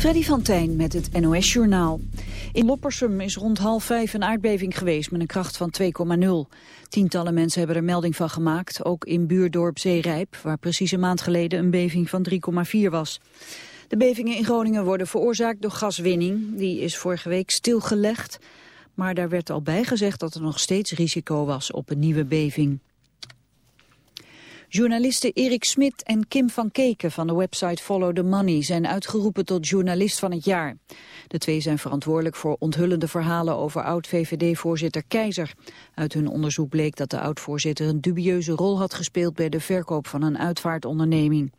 Freddy van Tijn met het NOS-journaal. In Loppersum is rond half vijf een aardbeving geweest met een kracht van 2,0. Tientallen mensen hebben er melding van gemaakt, ook in buurdorp Zeerijp... waar precies een maand geleden een beving van 3,4 was. De bevingen in Groningen worden veroorzaakt door gaswinning. Die is vorige week stilgelegd, maar daar werd al bij gezegd... dat er nog steeds risico was op een nieuwe beving. Journalisten Erik Smit en Kim van Keken van de website Follow the Money zijn uitgeroepen tot journalist van het jaar. De twee zijn verantwoordelijk voor onthullende verhalen over oud-VVD-voorzitter Keizer. Uit hun onderzoek bleek dat de oud-voorzitter een dubieuze rol had gespeeld bij de verkoop van een uitvaartonderneming.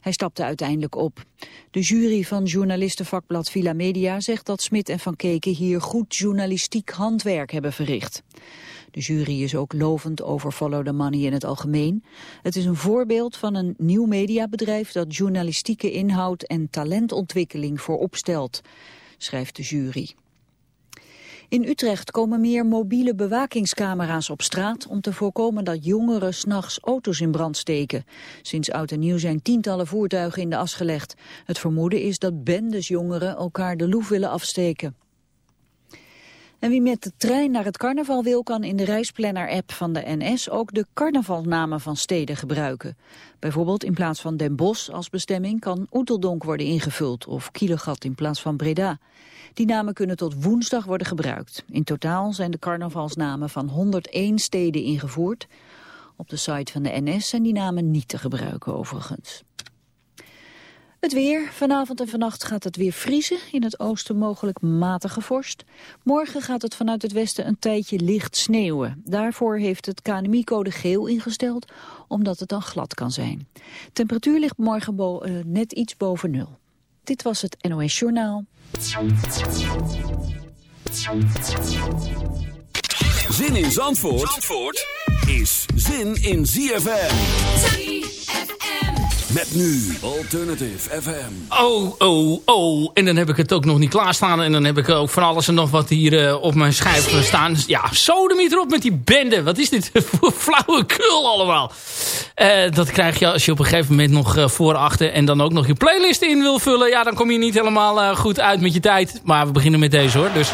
Hij stapte uiteindelijk op. De jury van journalistenvakblad Villa Media zegt dat Smit en van Keken hier goed journalistiek handwerk hebben verricht. De jury is ook lovend over Follow the Money in het algemeen. Het is een voorbeeld van een nieuw mediabedrijf dat journalistieke inhoud en talentontwikkeling voorop stelt, schrijft de jury. In Utrecht komen meer mobiele bewakingscamera's op straat om te voorkomen dat jongeren s'nachts auto's in brand steken. Sinds oud en nieuw zijn tientallen voertuigen in de as gelegd. Het vermoeden is dat bendes jongeren elkaar de loef willen afsteken. En wie met de trein naar het carnaval wil, kan in de reisplanner-app van de NS ook de carnavalnamen van steden gebruiken. Bijvoorbeeld in plaats van Den Bosch als bestemming kan Oeteldonk worden ingevuld of Kielegat in plaats van Breda. Die namen kunnen tot woensdag worden gebruikt. In totaal zijn de carnavalsnamen van 101 steden ingevoerd. Op de site van de NS zijn die namen niet te gebruiken overigens. Het weer. Vanavond en vannacht gaat het weer vriezen. In het oosten mogelijk matige vorst. Morgen gaat het vanuit het westen een tijdje licht sneeuwen. Daarvoor heeft het KNMI-code geel ingesteld, omdat het dan glad kan zijn. Temperatuur ligt morgen uh, net iets boven nul. Dit was het NOS Journaal. Zin in Zandvoort, Zandvoort is zin in ZFM. Met nu Alternative FM. Oh, oh, oh. En dan heb ik het ook nog niet klaarstaan. En dan heb ik ook van alles en nog wat hier uh, op mijn schijf staan. Ja, sodemieter op met die bende. Wat is dit voor flauwekul allemaal? Uh, dat krijg je als je op een gegeven moment nog uh, voor, achter... en dan ook nog je playlist in wil vullen. Ja, dan kom je niet helemaal goed uit met je tijd. Maar we beginnen met deze hoor. Dus...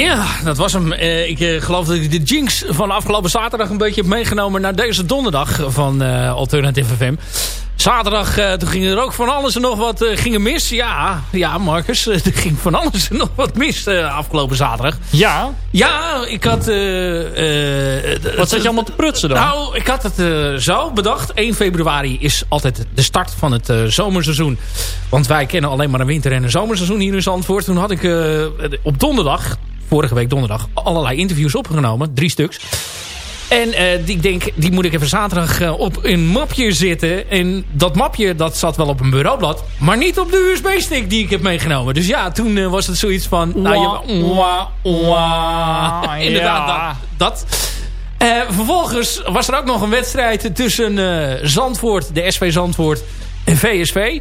Ja, dat was hem. Uh, ik uh, geloof dat ik de jinx van afgelopen zaterdag een beetje heb meegenomen naar deze donderdag van uh, Alternative FM. Zaterdag, toen ging er ook van alles en nog wat gingen mis. Ja, ja Marcus, er ging van alles en nog wat mis afgelopen zaterdag. Ja? Ja, ik had... wat zat je allemaal te prutsen dan? Nou, ik had het zo bedacht. 1 februari is altijd de start van het zomerseizoen. Want wij kennen alleen maar een winter- en een zomerseizoen hier in Zandvoort. Toen had ik op donderdag vorige week donderdag allerlei interviews opgenomen. Drie stuks. En uh, die, ik denk, die moet ik even zaterdag uh, op een mapje zitten. En dat mapje, dat zat wel op een bureaublad. Maar niet op de USB-stick die ik heb meegenomen. Dus ja, toen uh, was het zoiets van... Nou, je, wah, wah. Inderdaad, dat. dat. vervolgens was er ook nog een wedstrijd tussen Zandvoort, de SV Zandvoort en VSV.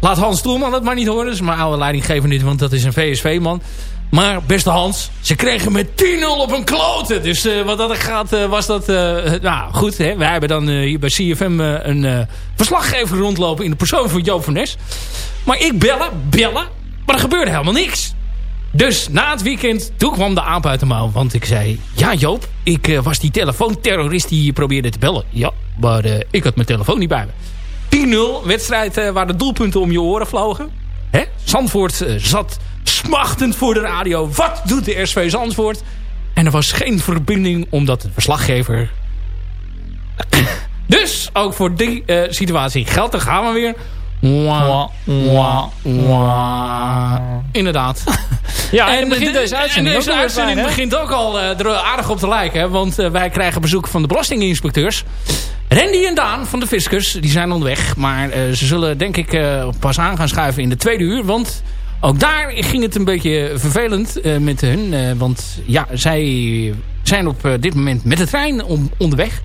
Laat Hans Stoelman het maar niet horen. Dat is mijn oude leidinggever niet, want dat is een VSV-man. Maar beste Hans, ze kregen met 10-0 op een kloten. Dus uh, wat dat gaat, uh, was dat... Uh, nou goed, hè, wij hebben dan hier bij CFM een verslaggever rondlopen... in de persoon van Joop van Nes. Maar ik bellen, bellen, maar er gebeurde helemaal niks. Dus na het weekend, toen kwam de aap uit de mouw. Want ik zei, ja Joop, ik was die telefoonterrorist die probeerde te bellen. Ja, maar ik had mijn telefoon niet bij me. 10-0, wedstrijd waar de doelpunten om je oren vlogen. Hè? Zandvoort zat smachtend voor de radio. Wat doet de SV Zandvoort? En er was geen verbinding omdat de verslaggever... dus ook voor die uh, situatie geldt. Dan gaan we weer. Wah, wah, wah. Inderdaad. Ja, en, en begint deze uitzending, en deze uitzending begint ook al uh, er aardig op te lijken. Want uh, wij krijgen bezoek van de belastinginspecteurs. Randy en Daan van de Fiscus, die zijn onderweg. Maar uh, ze zullen denk ik pas aan gaan schuiven in de tweede uur. Want ook daar ging het een beetje vervelend uh, met hun. Uh, want ja, zij zijn op uh, dit moment met de trein om, onderweg.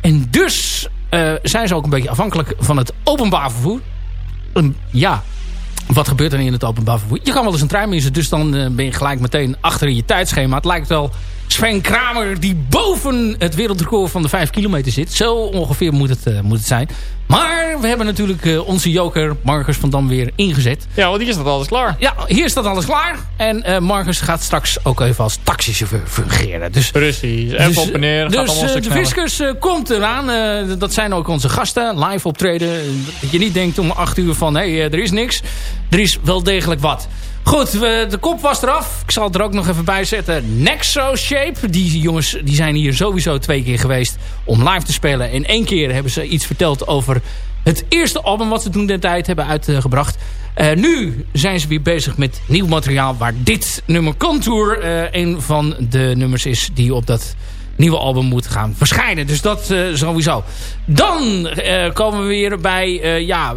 En dus zijn ze ook een beetje afhankelijk van het openbaar vervoer. Um, ja, wat gebeurt er in het openbaar vervoer? Je kan wel eens een trein missen, dus dan ben je gelijk meteen achter in je tijdschema. Het lijkt wel Sven Kramer die boven het wereldrecord van de 5 kilometer zit. Zo ongeveer moet het, uh, moet het zijn. Maar we hebben natuurlijk uh, onze joker Marcus van Dam weer ingezet. Ja, want hier is dat alles klaar. Ja, hier staat alles klaar. En uh, Marcus gaat straks ook even als taxichauffeur fungeren. Dus, Precies, even dus, op en neer. Dus de Fiscus komt eraan. dat zijn ook onze gasten. Live optreden. Dat je niet denkt om 8 uur van, hé, hey, er is niks. Er is wel degelijk wat. Goed, de kop was eraf. Ik zal het er ook nog even bij zetten. Nexo Shape. Die jongens die zijn hier sowieso twee keer geweest om live te spelen. En één keer hebben ze iets verteld over het eerste album wat ze toen de tijd hebben uitgebracht. Uh, nu zijn ze weer bezig met nieuw materiaal waar dit nummer Contour uh, een van de nummers is die op dat nieuwe album moet gaan verschijnen. Dus dat uh, sowieso. Dan komen we weer bij ja,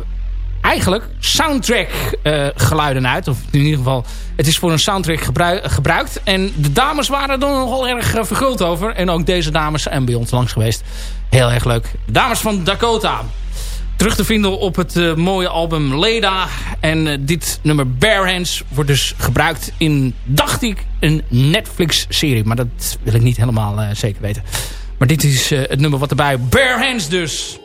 eigenlijk soundtrack uh, geluiden uit. Of in ieder geval, het is voor een soundtrack gebruikt. En de dames waren er nogal erg uh, verguld over. En ook deze dames zijn bij ons langs geweest. Heel erg leuk. Dames van Dakota. Terug te vinden op het uh, mooie album Leda. En dit nummer Bare Hands wordt dus gebruikt in, dacht ik, een Netflix-serie. Maar dat wil ik niet helemaal zeker weten. Maar dit is het nummer wat erbij... Bare Hands dus...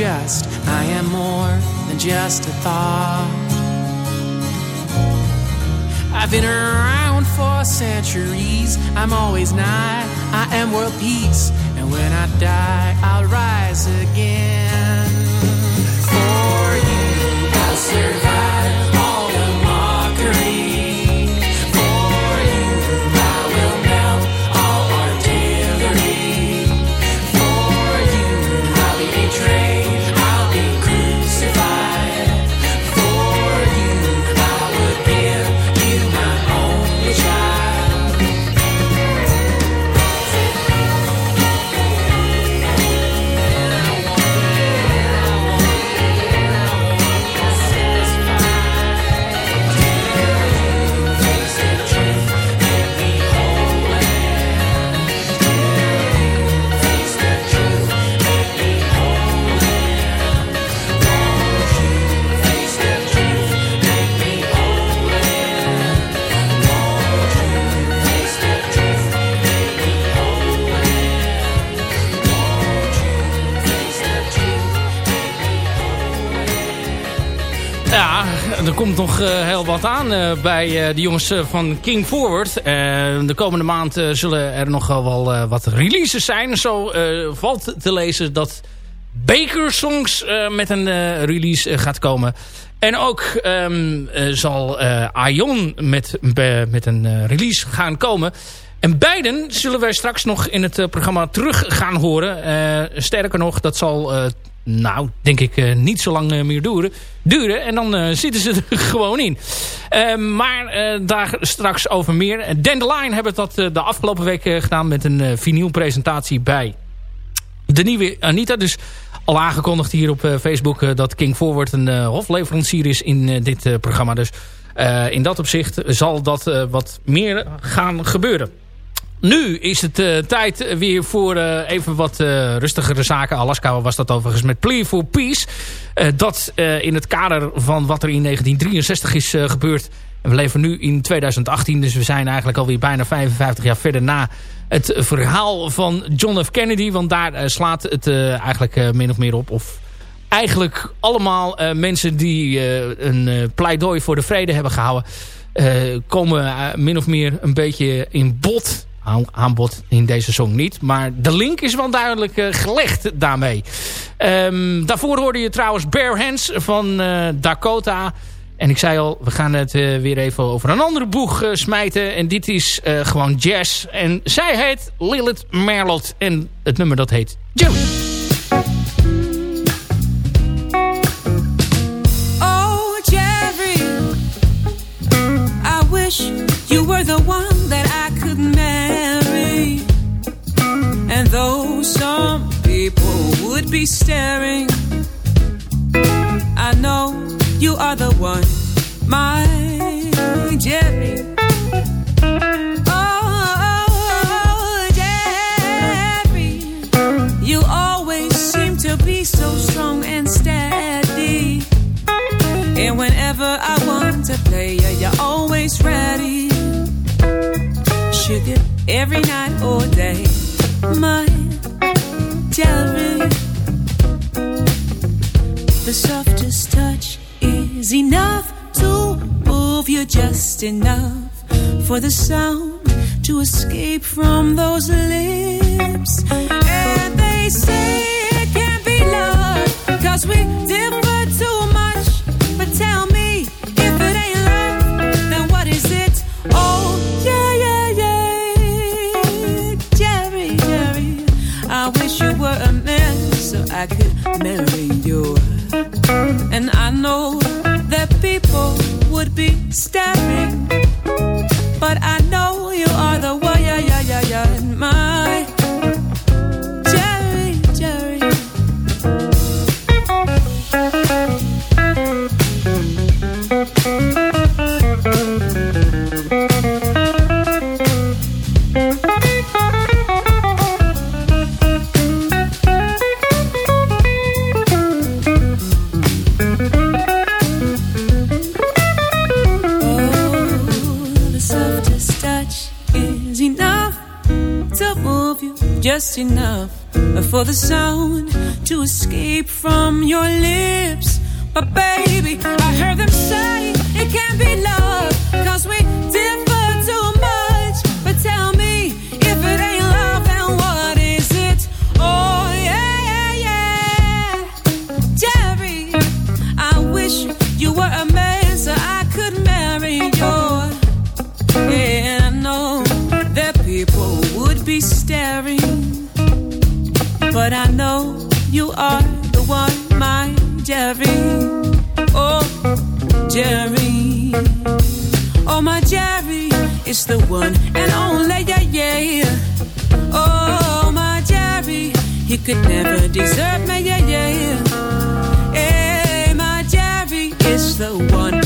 the komt nog uh, heel wat aan uh, bij uh, de jongens van King Forward. de komende maand zullen er nog wel wat releases zijn. Zo valt te lezen dat Baker Songs met een release gaat komen. En ook um, zal Ion met, met een release gaan komen. En beiden zullen wij straks nog in het programma terug gaan horen. sterker nog, dat zal nou, denk ik uh, niet zo lang uh, meer duren. duren. En dan uh, zitten ze er gewoon in. maar daar straks over meer. Dandelion hebben dat de afgelopen week gedaan met een vinylpresentatie bij de nieuwe Anita. Dus al aangekondigd hier op Facebook dat King Forward een hofleverancier is in dit programma. Dus in dat opzicht zal dat wat meer gaan gebeuren. Nu is het uh, tijd weer voor uh, even wat uh, rustigere zaken. Alaska was dat overigens met Plea for Peace. dat in het kader van wat er in 1963 is gebeurd. We leven nu in 2018, dus we zijn eigenlijk alweer bijna 55 jaar verder na het verhaal van John F. Kennedy. Want daar slaat het eigenlijk min of meer op. Of eigenlijk allemaal mensen die een pleidooi voor de vrede hebben gehouden... komen min of meer een beetje in bot aanbod in deze song niet. Maar de link is wel duidelijk uh, gelegd daarmee. Um, daarvoor hoorde je trouwens Bare Hands van uh, Dakota. En ik zei al, we gaan het uh, weer even over een andere boeg smijten. En dit is gewoon jazz. En zij heet Lilith Merlot. En het nummer dat heet Joe. be staring. I know you are the one, my Jerry. Oh, Jerry, you always seem to be so strong and steady. And whenever I want to play you, you're always ready. Sugar, every night or day, my Jerry. The softest touch is enough to move you just enough for the sound to escape from those lips. And they say it can't be love, cause we differ too much. But tell me if it ain't love, then what is it? Oh, yeah, yeah, yeah. Jerry, Jerry, I wish you were a man so I could marry know that people would be staring just enough for the sound to escape from your lips. But baby, I heard them say it can't be love, cause we is the one and only, yeah, yeah. Oh, my Jerry, he could never desert me, yeah, yeah. Hey, my Jerry is the one.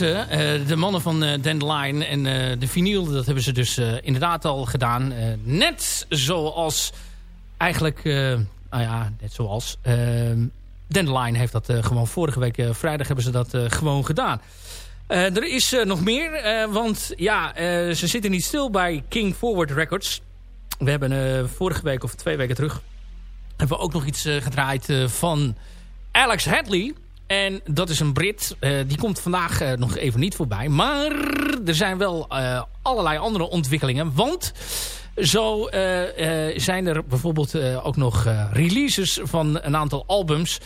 Eh, de mannen van uh, Dandelion en uh, de vinyl, dat hebben ze dus inderdaad al gedaan. net zoals, eigenlijk, nou ja, net zoals... Dandelion heeft dat gewoon vorige week vrijdag hebben ze dat gewoon gedaan. er is nog meer, want ja, ze zitten niet stil bij King Forward Records. We hebben vorige week of twee weken terug... hebben we ook nog iets gedraaid van Alex Hadley... En dat is een Brit. Uh, die komt vandaag uh, nog even niet voorbij. Maar er zijn wel uh, allerlei andere ontwikkelingen. Want zo zijn er bijvoorbeeld ook nog releases van een aantal albums.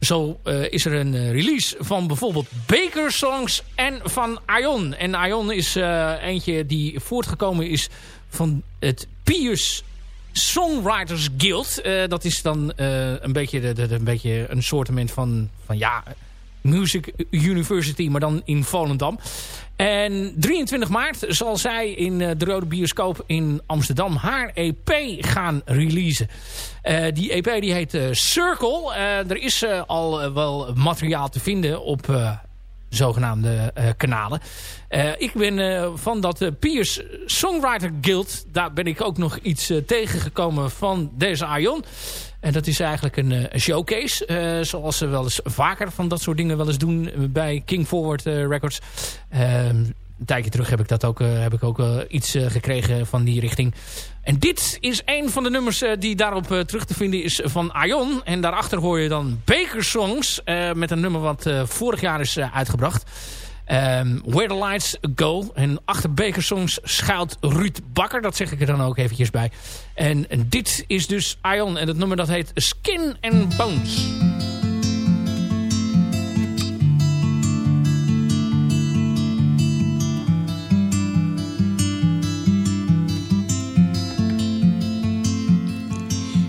Zo is er een release van bijvoorbeeld Baker Songs en van Ion. En Ion is eentje die voortgekomen is van het Pius Songwriters Guild. Uh, dat is dan uh, een beetje, de, de, een beetje een soortement van, van ja, Music University, maar dan in Volendam. En 23 maart zal zij in uh, de Rode Bioscoop in Amsterdam haar EP gaan releasen. die EP die heet Circle. er is al wel materiaal te vinden op zogenaamde uh, kanalen. Uh, ik ben uh, van dat Piers Songwriter Guild. Daar ben ik ook nog iets tegengekomen van deze Ion. En dat is eigenlijk een, een showcase. zoals ze wel eens vaker van dat soort dingen wel eens doen bij King Forward Records. Ehm, een tijdje terug heb ik, dat ook, heb ik ook iets gekregen van die richting. En dit is een van de nummers die daarop terug te vinden is van Ion. En daarachter hoor je dan Baker Songs met een nummer wat vorig jaar is uitgebracht. Um, Where the Lights Go. En achter Baker Songs schuilt Ruud Bakker. Dat zeg ik er dan ook eventjes bij. En, en dit is dus Ion. En het nummer dat heet Skin and Bones.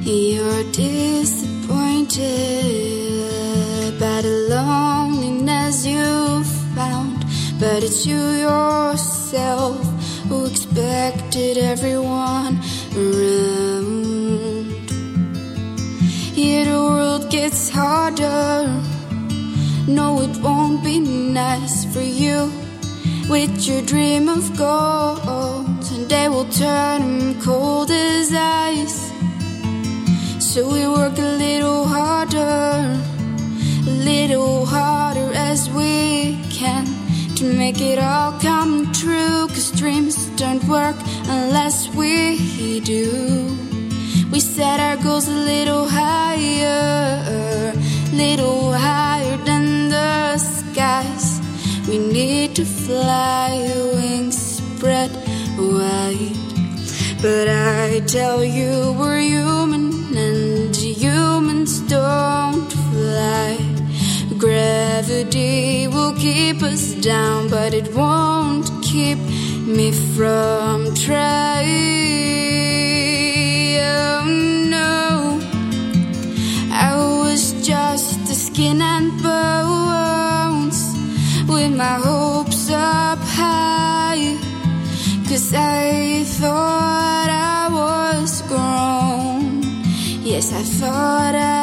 You're disappointed by the loneliness you found, but it's you yourself who expected everyone around. Here the world gets harder. No, it won't be nice for you with your dream of gold, and they will turn cold as ice. So we work a little harder, a little harder as we can to make it all come true. Cause dreams don't work unless we do. We set our goals a little higher, little higher than the skies. We need to fly, wings spread wide. But I tell you, we're you humans don't fly. Gravity will keep us down, but it won't keep me from trying. Oh no, I was just a skin and bones with my hopes up high. Cause I thought agora.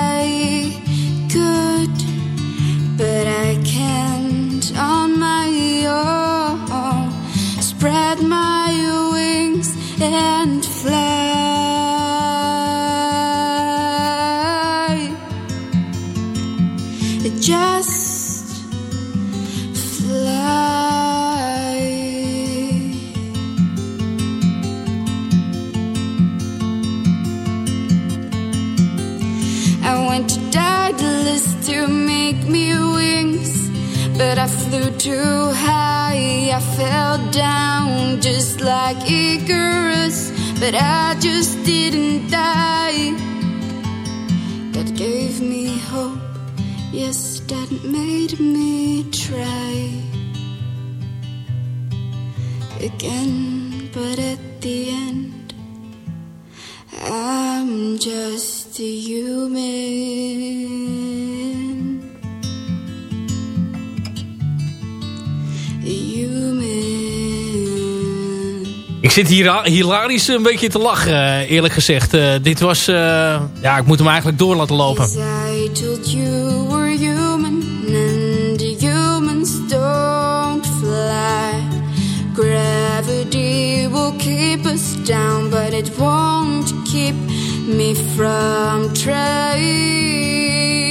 Too high. I fell down just like Icarus, but I just didn't die. That gave me hope, yes, that made me try again, but at the end. I'm just a zit hier hilarisch een beetje te lachen, eh, eerlijk gezegd. Eh, dit was... eh, ja, ik moet hem eigenlijk door laten lopen. Gravity will keep us down, but it won't keep me from trying.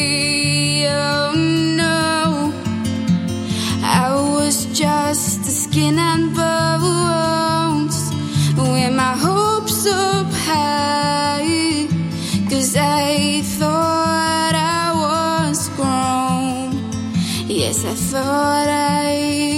I thought I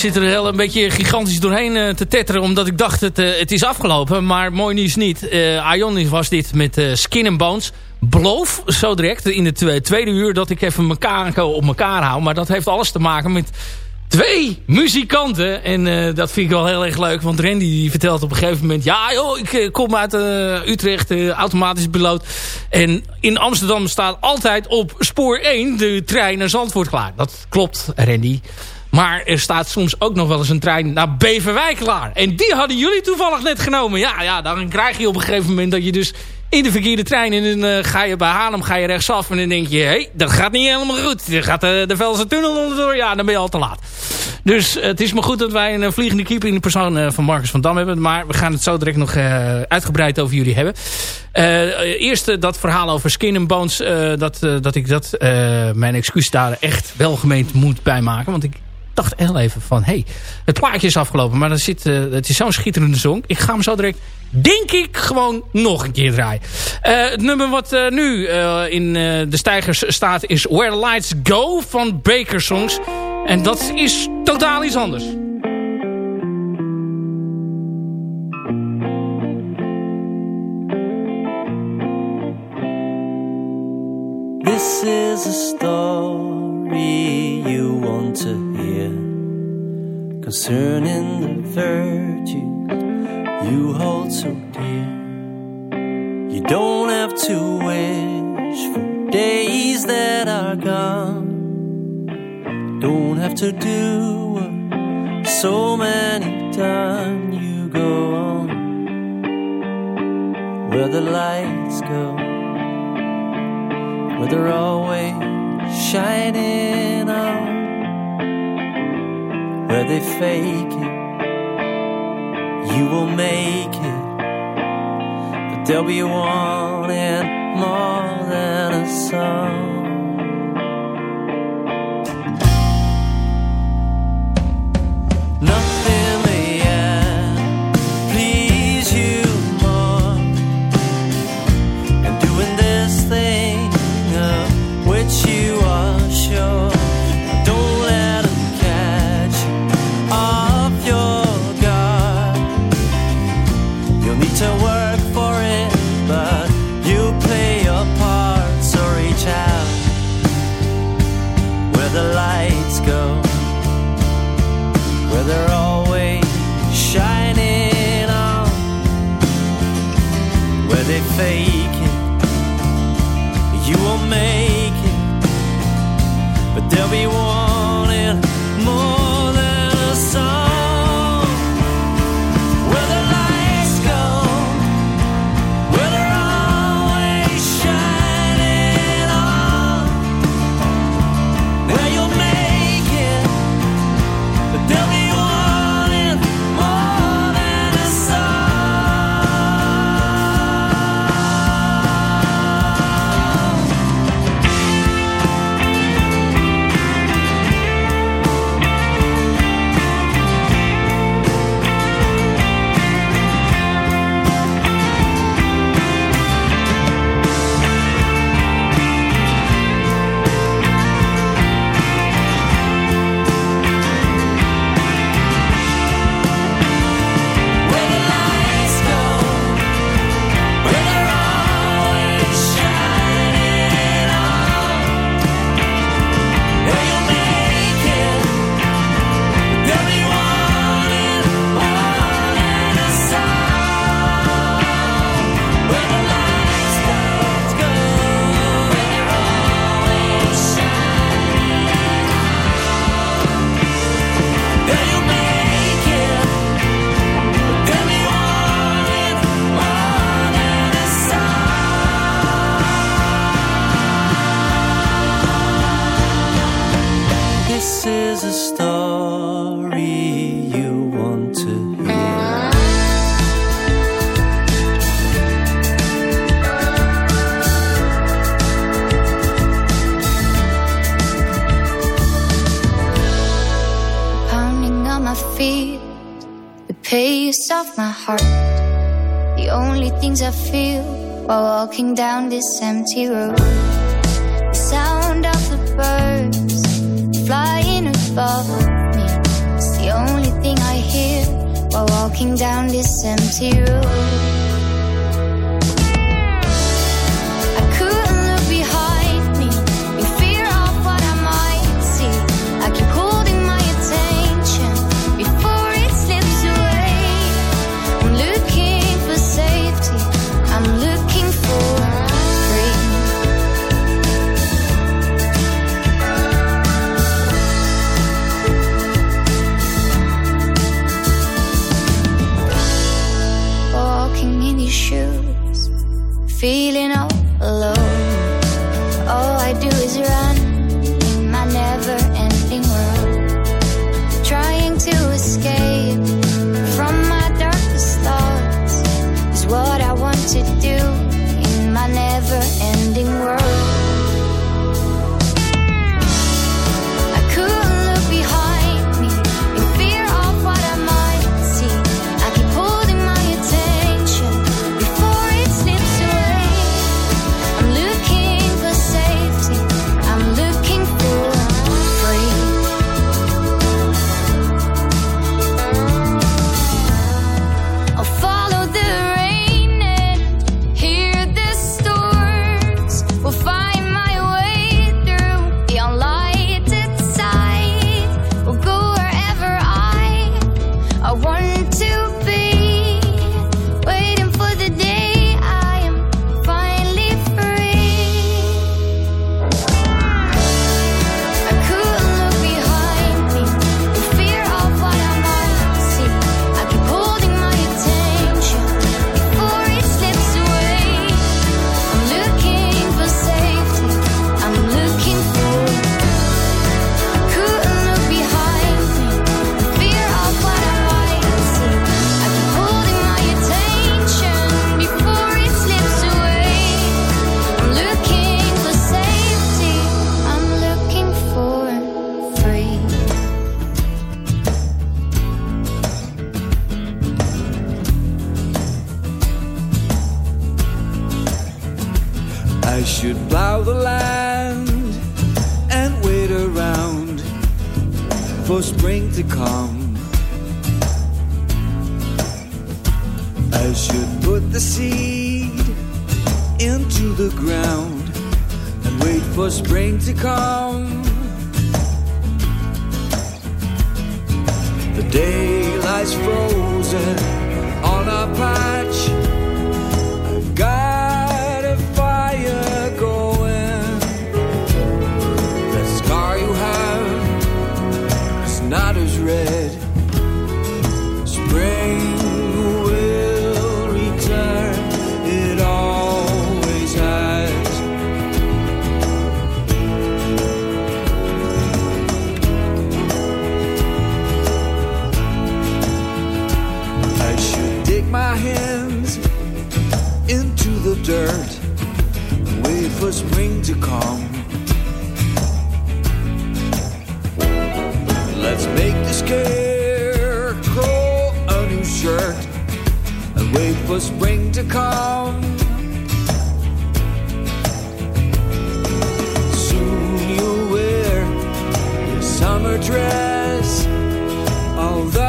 zit er heel een beetje gigantisch doorheen eh, te tetteren. Omdat ik dacht, het, eh, het is afgelopen. Maar mooi nieuws niet. Uh, was dit met Skin and Bones. Beloof zo direct in twe- tweede uur dat ik even elkaar op elkaar hou. Maar dat heeft alles te maken met twee muzikanten. En dat vind ik wel heel erg leuk. Want Randy die vertelt op een gegeven moment... Ja joh, ik kom uit Utrecht, automatisch piloot. En in Amsterdam staat altijd op spoor 1 de trein naar Zandvoort klaar. Dat klopt, Randy. Maar er staat soms ook nog wel eens een trein naar Beverwijk klaar. En die hadden jullie toevallig net genomen. Ja, ja, dan krijg je op een gegeven moment dat je dus in de verkeerde trein... en dan eh, ga je bij Haarlem ga je rechtsaf en dan denk je... hé, hey, dat gaat niet helemaal goed. Dan gaat eh, de Velse tunnel onderdoor. Ja, dan ben je al te laat. Dus eh, het is maar goed dat wij een vliegende keeper in de persoon van Marcus van Dam hebben. Maar we gaan het zo direct nog uitgebreid over jullie hebben. Eerst dat verhaal over Skin and Bones. dat, dat ik dat, mijn excuus daar echt wel gemeend moet bijmaken. Want ik dacht heel even van... hé, hey, het plaatje is afgelopen. Maar dan zit, eh, het is zo'n schitterende song. Ik ga hem zo direct, denk ik, gewoon nog een keer draaien. Eh, het nummer wat eh, nu in de stijgers staat is Where Lights Go van Baker Songs. En dat is totaal iets anders. Concerning the virtues you hold so dear. You don't have to wish for days that are gone. Don't have to do what so many done. You go on where the lights go where they're always shining on, where they fake it, you will make it, but there'll be one and more than a song. Walking down this empty road. The sound of the birds flying above me. It's the only thing I hear while walking down this empty road. ring to call. Soon you'll wear your summer dress, although.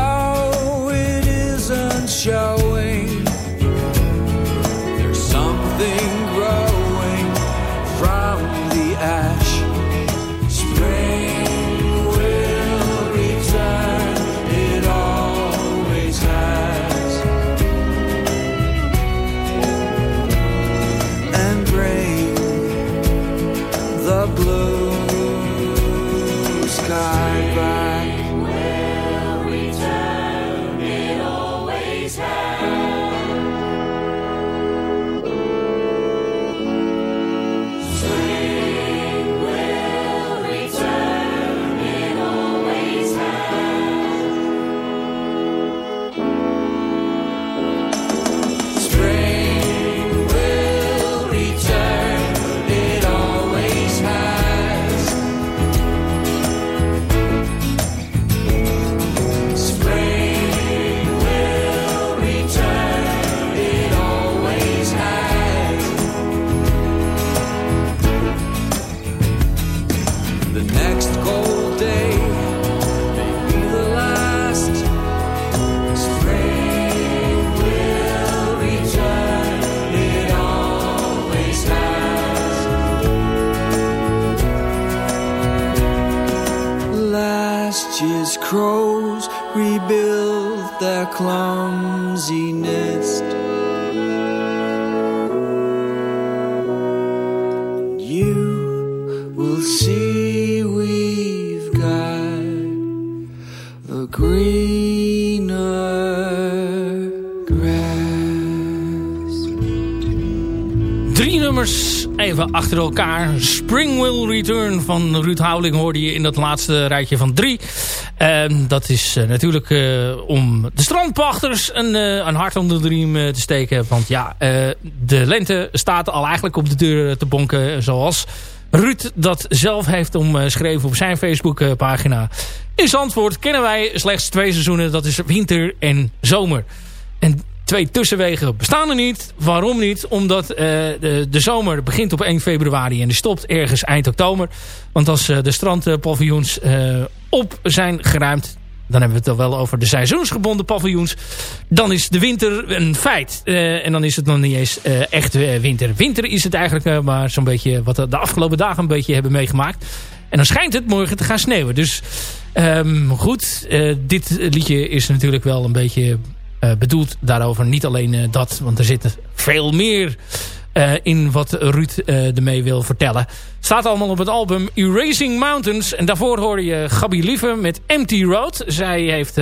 Nummers even achter elkaar. Spring Will Return van Ruud Houweling hoorde je in dat laatste rijtje van drie. Ehm, dat is eh, natuurlijk eh, om de strandpachters een, eh, een hart onder de riem te steken. Want ja, de lente staat al eigenlijk op de deur te bonken. Zoals Ruud dat zelf heeft omschreven op zijn Facebookpagina. In Zandvoort kennen wij slechts twee seizoenen. Dat is winter en zomer. En twee tussenwegen bestaan er niet. Waarom niet? Omdat eh, de, de zomer begint op 1 februari en die stopt ergens eind oktober. Want als eh, de strandpaviljoens eh, op zijn geruimd... dan hebben we het dan wel over de seizoensgebonden paviljoens... dan is de winter een feit. En dan is het nog niet eens echt winter. Winter is het eigenlijk maar zo'n beetje... wat we de afgelopen dagen een beetje hebben meegemaakt. En dan schijnt het morgen te gaan sneeuwen. Dus ehm, goed, dit liedje is natuurlijk wel een beetje eh, bedoeld daarover. Niet alleen eh, dat, want er zit veel meer eh, in wat Ruud ermee wil vertellen. Staat allemaal op het album Erasing Mountains. En daarvoor hoorde je Gabi Lieve met Empty Road. Zij heeft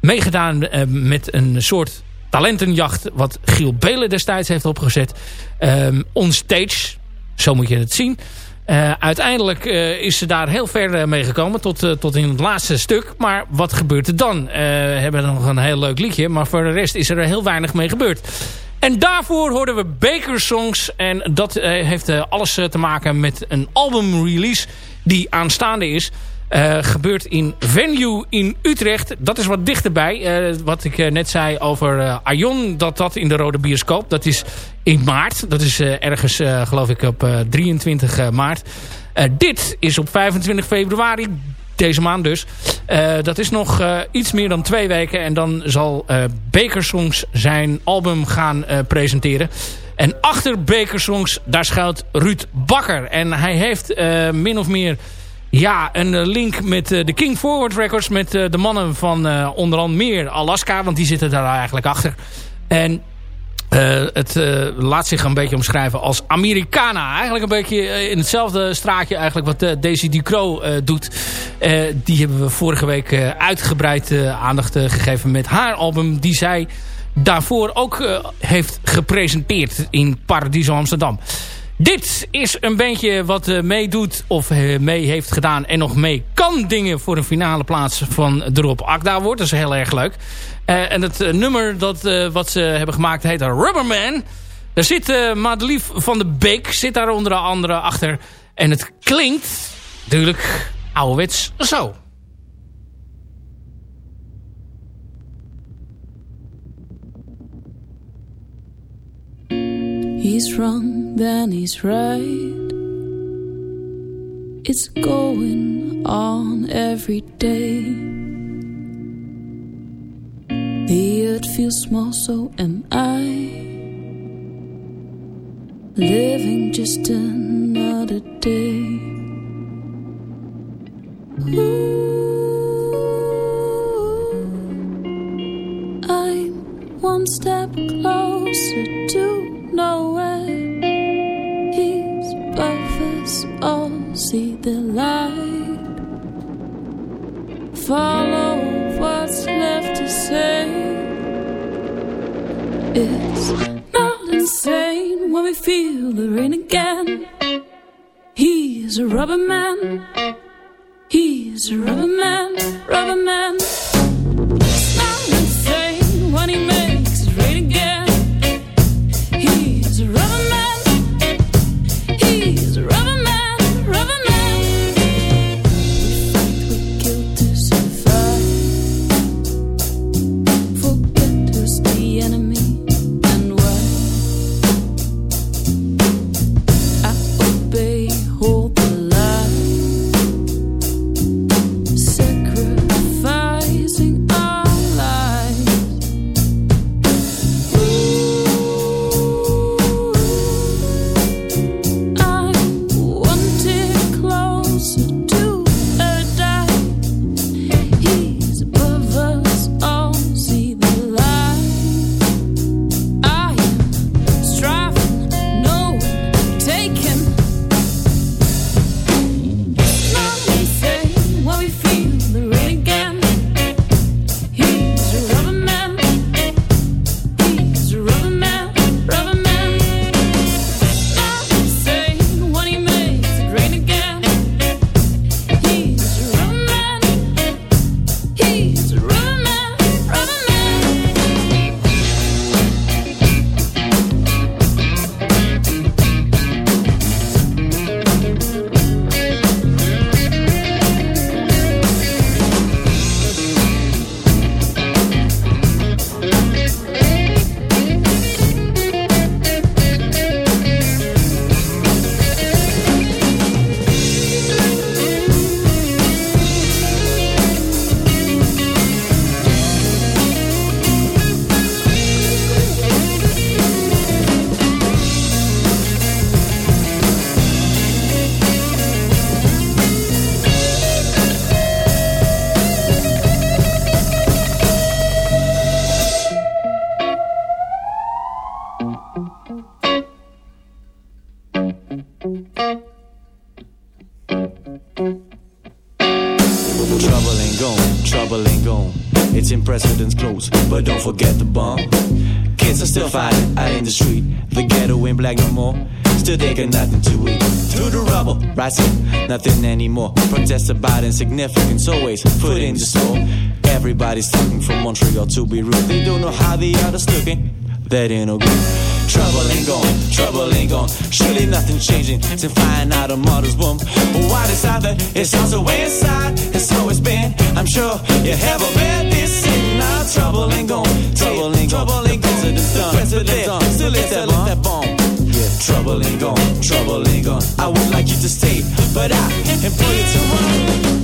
meegedaan met een soort talentenjacht... wat Giel Belen destijds heeft opgezet. Ehm on stage, zo moet je het zien... Uh, uiteindelijk uh, is ze daar heel ver uh, mee gekomen. Tot, tot in het laatste stuk. Maar wat gebeurt er dan? We hebben nog een heel leuk liedje. Maar voor de rest is er heel weinig mee gebeurd. En daarvoor hoorden we Baker Songs. En dat heeft alles te maken met een album release die aanstaande is. Gebeurt in Venue in Utrecht. Dat is wat dichterbij. wat ik net zei over Aion. Dat dat in de Rode Bioscoop. Dat is in maart. Dat is ergens geloof ik op 23 maart. dit is op 25 februari deze maand dus. Uh, dat is nog uh, iets meer dan twee weken. En dan zal uh, Bakersongs zijn album gaan presenteren. En achter Bakersongs, daar schuilt Ruud Bakker. En hij heeft min of meer ja, een link met de King Forward Records. Met de mannen van onder andere meer Alaska. Want die zitten daar eigenlijk achter. En het laat zich een beetje omschrijven als Americana. Eigenlijk een beetje in hetzelfde straatje eigenlijk wat Daisy Ducro doet. die hebben we vorige week uitgebreid aandacht gegeven met haar album. Die zij daarvoor ook heeft gepresenteerd in Paradiso Amsterdam. Dit is een bandje wat uh, meedoet of uh, mee heeft gedaan en nog mee kan dingen voor een finale plaats van de Rob Akda wordt. Dat is heel erg leuk. Uh, en het nummer dat, wat ze hebben gemaakt heet Rubberman. Daar zit Madelief van de Beek, zit daar onder andere achter. En het klinkt natuurlijk ouderwets zo. He's wrong, then he's right. It's going on every day. The earth feels small, so am I. Living just another day. Ooh, I'm one step closer to nowhere. He's above us all. See the light. Follow what's left to say. It's not insane when we feel the rain again. He's a rubber man. He's a rubber man, rubber man. Rising, nothing to it Through the rubble rising, nothing anymore. Protest about insignificance, always foot in the soul. Everybody's talking from Montreal to Beirut. They don't know how the others looking. That ain't no good. Trouble ain't gone, trouble ain't gone. Surely nothing changing to find out a mother's womb. But why this other? It's also inside. It's always been. I'm sure you have a bad this now. Trouble ain't gone, trouble ain't gone. Trouble ain't gone. The president's done. The president's done. Still it's that, that bomb. Trouble ain't gone, trouble ain't gone. I would like you to stay, but I am put it to run.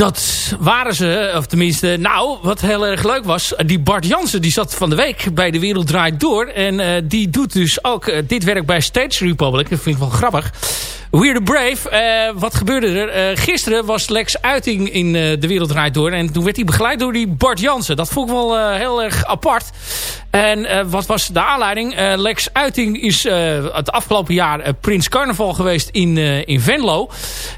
Dat waren ze, of tenminste, nou, wat heel erg leuk was. Die Bart Jansen, die zat van de week bij De Wereld Draait Door. En eh, die doet dus ook eh, dit werk bij Stage Republic. Dat vind ik wel grappig. We're the Brave. wat gebeurde er? gisteren was Lex Uiting in De Wereld Draait Door. En toen werd hij begeleid door die Bart Jansen. Dat vond ik wel heel erg apart. En wat was de aanleiding? Lex Uiting is het afgelopen jaar Prins Carnaval geweest in, in Venlo.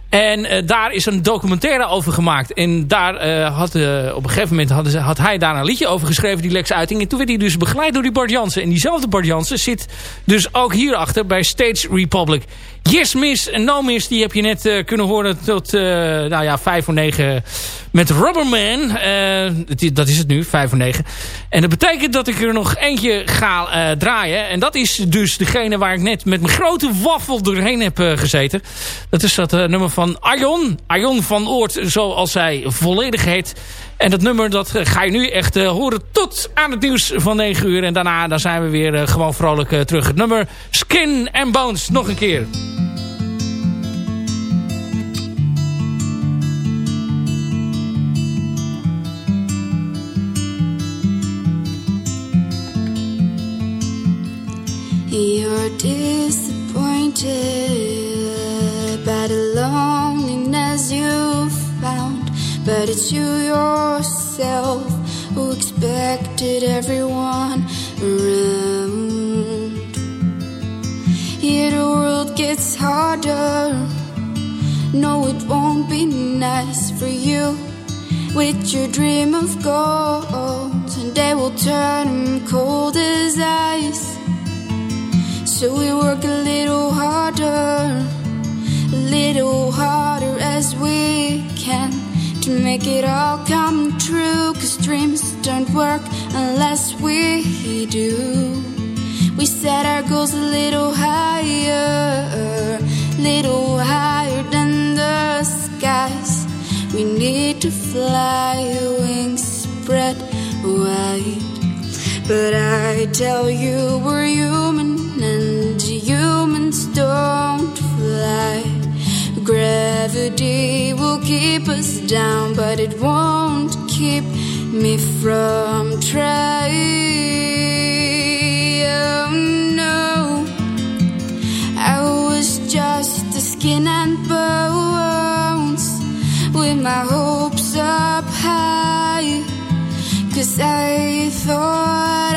En daar is een documentaire over gemaakt. En daar had, op een gegeven moment ze, had hij daar een liedje over geschreven, die Lex Uiting. En toen werd hij dus begeleid door die Bart. En diezelfde Bart Jansen zit dus ook hierachter bij Stage Republic. Yes Miss en No Miss, die heb je net kunnen horen tot uh, nou ja, 5 voor 9 met Rubberman. Uh, dat is het nu, 5 voor 9. En dat betekent dat ik er nog eentje ga draaien. En dat is dus degene waar ik net met mijn grote waffel doorheen heb gezeten. Dat is dat nummer van Arjon. Arjon van Oort, zoals zij volledig heet. En dat nummer dat ga je nu echt horen tot aan het nieuws van 9 uur. En daarna dan zijn we weer gewoon vrolijk terug. Het nummer Skin and Bones, nog een keer. You're disappointed by the loneliness you found, but it's you yourself who expected everyone around. Here the world gets harder. No, it won't be nice for you with your dream of gold, and they will turn cold as ice. So we work a little harder, a little harder as we can to make it all come true. Cause dreams don't work unless we do. We set our goals a little higher, little higher than the skies. We need to fly, wings spread wide. But I tell you, we're human don't fly. Gravity will keep us down, but it won't keep me from trying. Oh no, I was just a skin and bones with my hopes up high. Cause I thought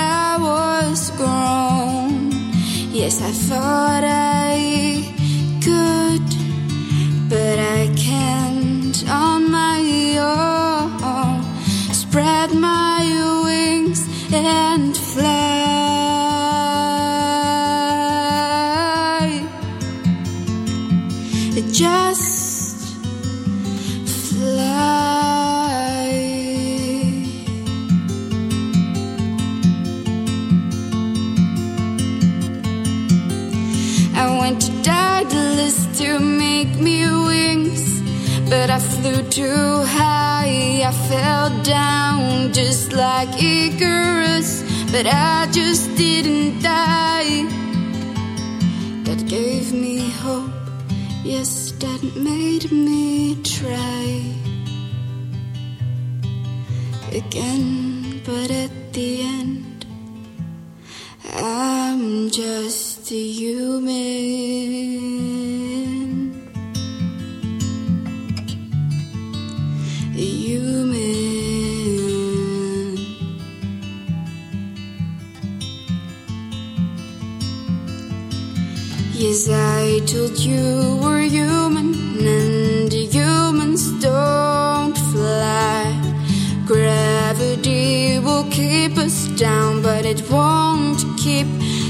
Yes, I thought I could, but I can't on my own. Spread my wings and fly. Too high. I fell down just like Icarus, but I just didn't die. That gave me hope, yes, that made me try again, but at the end. I'm just a human. Yes, I told you we're human, and humans don't fly. Gravity will keep us down, but it won't keep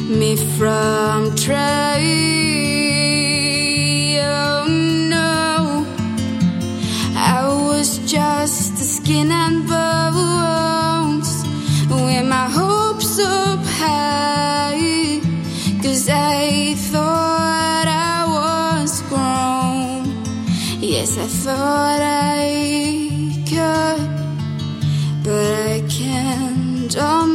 me from trying. Oh no, I was just a skin and bones with my hopes up high. Cause I I thought I could but I can't um,